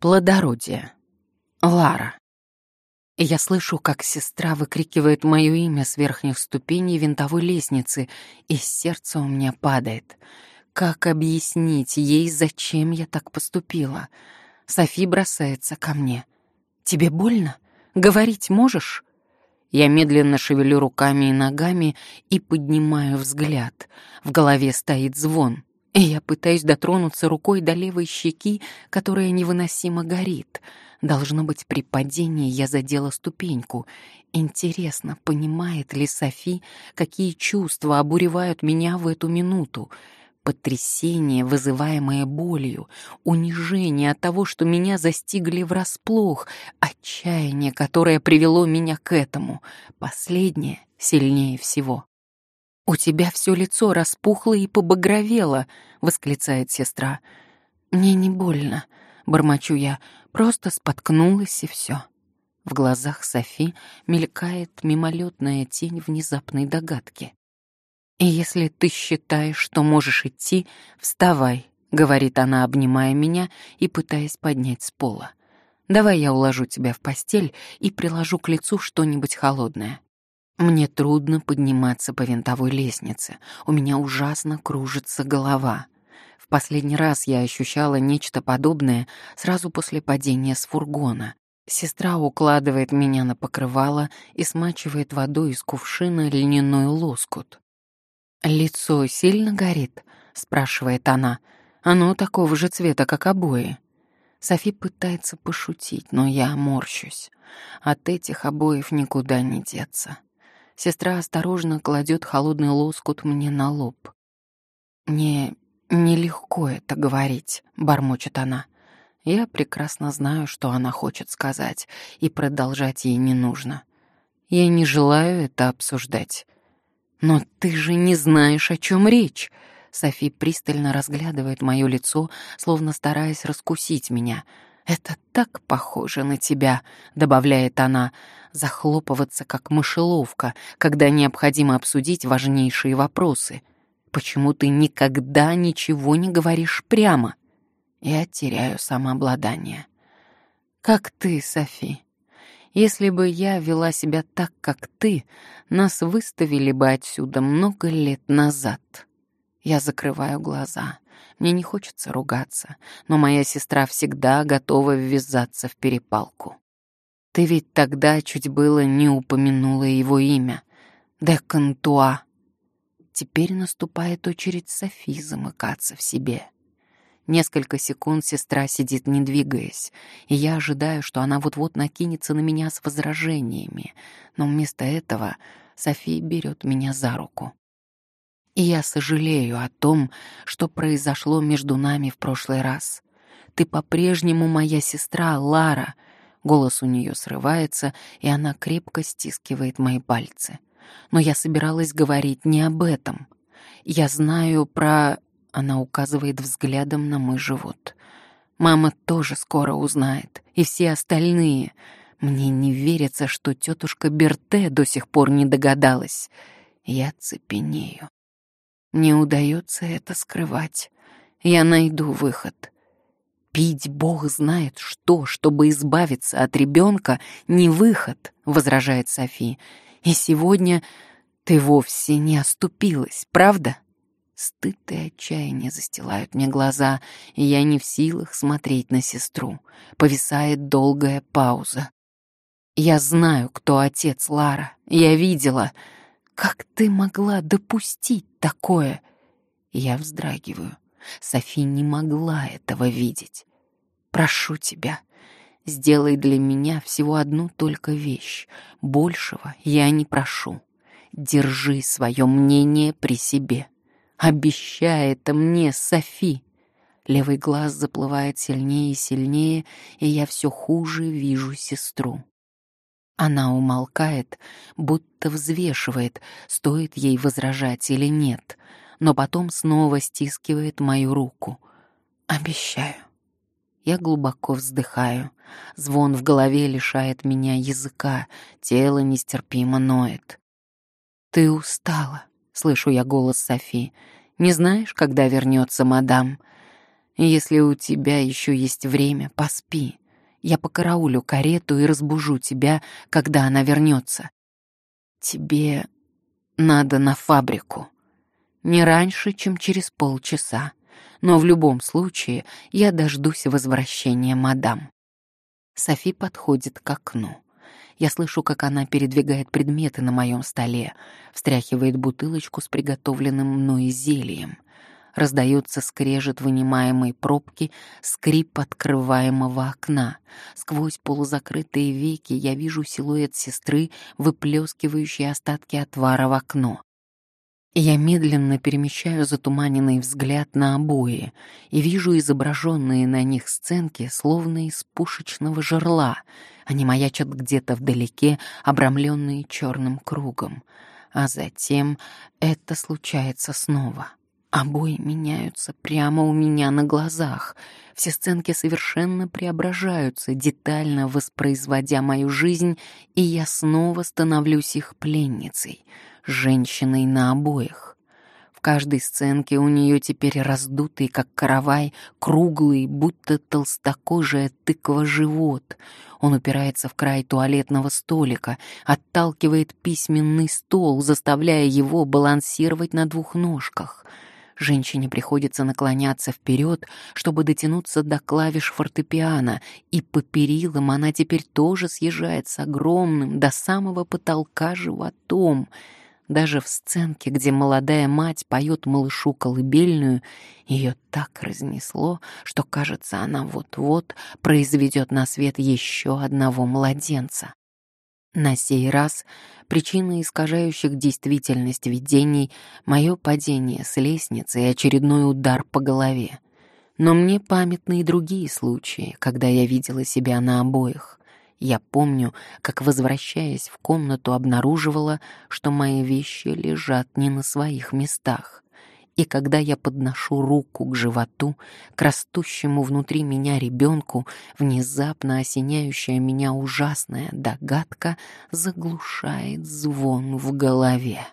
Плодородие. Лара. Я слышу, как сестра выкрикивает мое имя с верхних ступеней винтовой лестницы, и сердце у меня падает. Как объяснить ей, зачем я так поступила? Софи бросается ко мне. «Тебе больно? Говорить можешь?» Я медленно шевелю руками и ногами и поднимаю взгляд. В голове стоит звон — и я пытаюсь дотронуться рукой до левой щеки, которая невыносимо горит. Должно быть, при падении я задела ступеньку. Интересно, понимает ли Софи, какие чувства обуревают меня в эту минуту? Потрясение, вызываемое болью, унижение от того, что меня застигли врасплох, отчаяние, которое привело меня к этому. Последнее сильнее всего. «У тебя все лицо распухло и побагровело», — восклицает сестра. «Мне не больно», — бормочу я, — «просто споткнулась и все». В глазах Софи мелькает мимолетная тень внезапной догадки. «И если ты считаешь, что можешь идти, вставай», — говорит она, обнимая меня и пытаясь поднять с пола. «Давай я уложу тебя в постель и приложу к лицу что-нибудь холодное». Мне трудно подниматься по винтовой лестнице. У меня ужасно кружится голова. В последний раз я ощущала нечто подобное сразу после падения с фургона. Сестра укладывает меня на покрывало и смачивает водой из кувшина льняной лоскут. «Лицо сильно горит?» — спрашивает она. «Оно такого же цвета, как обои». Софи пытается пошутить, но я морщусь. От этих обоев никуда не деться. Сестра осторожно кладет холодный лоскут мне на лоб. «Не... нелегко это говорить», — бормочет она. Я прекрасно знаю, что она хочет сказать, и продолжать ей не нужно. Я не желаю это обсуждать. «Но ты же не знаешь, о чем речь!» Софи пристально разглядывает мое лицо, словно стараясь раскусить меня — «Это так похоже на тебя», — добавляет она, захлопываться как мышеловка, когда необходимо обсудить важнейшие вопросы. «Почему ты никогда ничего не говоришь прямо?» Я теряю самообладание. «Как ты, Софи. Если бы я вела себя так, как ты, нас выставили бы отсюда много лет назад». Я закрываю глаза. Мне не хочется ругаться, но моя сестра всегда готова ввязаться в перепалку. Ты ведь тогда чуть было не упомянула его имя. Декантуа. Теперь наступает очередь Софи замыкаться в себе. Несколько секунд сестра сидит, не двигаясь, и я ожидаю, что она вот-вот накинется на меня с возражениями, но вместо этого София берет меня за руку. И я сожалею о том, что произошло между нами в прошлый раз. Ты по-прежнему моя сестра, Лара. Голос у нее срывается, и она крепко стискивает мои пальцы. Но я собиралась говорить не об этом. Я знаю про... Она указывает взглядом на мой живот. Мама тоже скоро узнает, и все остальные. Мне не верится, что тетушка Берте до сих пор не догадалась. Я цепенею. Не удается это скрывать. Я найду выход. Пить Бог знает что, чтобы избавиться от ребенка, не выход, возражает Софи. И сегодня ты вовсе не оступилась, правда? Стыд и отчаяние застилают мне глаза, и я не в силах смотреть на сестру. Повисает долгая пауза. Я знаю, кто отец Лара. Я видела. Как ты могла допустить такое? Я вздрагиваю. Софи не могла этого видеть. Прошу тебя, сделай для меня всего одну только вещь. Большего я не прошу. Держи свое мнение при себе. Обещай это мне, Софи. Левый глаз заплывает сильнее и сильнее, и я все хуже вижу сестру. Она умолкает, будто взвешивает, стоит ей возражать или нет, но потом снова стискивает мою руку. «Обещаю». Я глубоко вздыхаю. Звон в голове лишает меня языка, тело нестерпимо ноет. «Ты устала», — слышу я голос Софи. «Не знаешь, когда вернется мадам?» Если у тебя еще есть время, поспи. Я покараулю карету и разбужу тебя, когда она вернется. Тебе надо на фабрику. Не раньше, чем через полчаса. Но в любом случае я дождусь возвращения мадам. Софи подходит к окну. Я слышу, как она передвигает предметы на моем столе, встряхивает бутылочку с приготовленным мной зельем. Раздается скрежет вынимаемой пробки, скрип открываемого окна. Сквозь полузакрытые веки я вижу силуэт сестры, выплескивающей остатки отвара в окно. Я медленно перемещаю затуманенный взгляд на обои и вижу изображенные на них сценки, словно из пушечного жерла. Они маячат где-то вдалеке, обрамленные черным кругом. А затем это случается снова. Обои меняются прямо у меня на глазах. Все сценки совершенно преображаются, детально воспроизводя мою жизнь, и я снова становлюсь их пленницей — женщиной на обоих. В каждой сценке у нее теперь раздутый, как каравай, круглый, будто толстокожая тыква живот. Он упирается в край туалетного столика, отталкивает письменный стол, заставляя его балансировать на двух ножках — Женщине приходится наклоняться вперед, чтобы дотянуться до клавиш фортепиано, и по перилам она теперь тоже съезжает с огромным до самого потолка животом — даже в сценке, где молодая мать поет малышу колыбельную, ее так разнесло, что, кажется, она вот-вот произведет на свет еще одного младенца. На сей раз причина искажающих действительность видений — мое падение с лестницы и очередной удар по голове. Но мне памятны и другие случаи, когда я видела себя на обоих. Я помню, как, возвращаясь в комнату, обнаруживала, что мои вещи лежат не на своих местах. И когда я подношу руку к животу, к растущему внутри меня ребенку, внезапно осеняющая меня ужасная догадка заглушает звон в голове.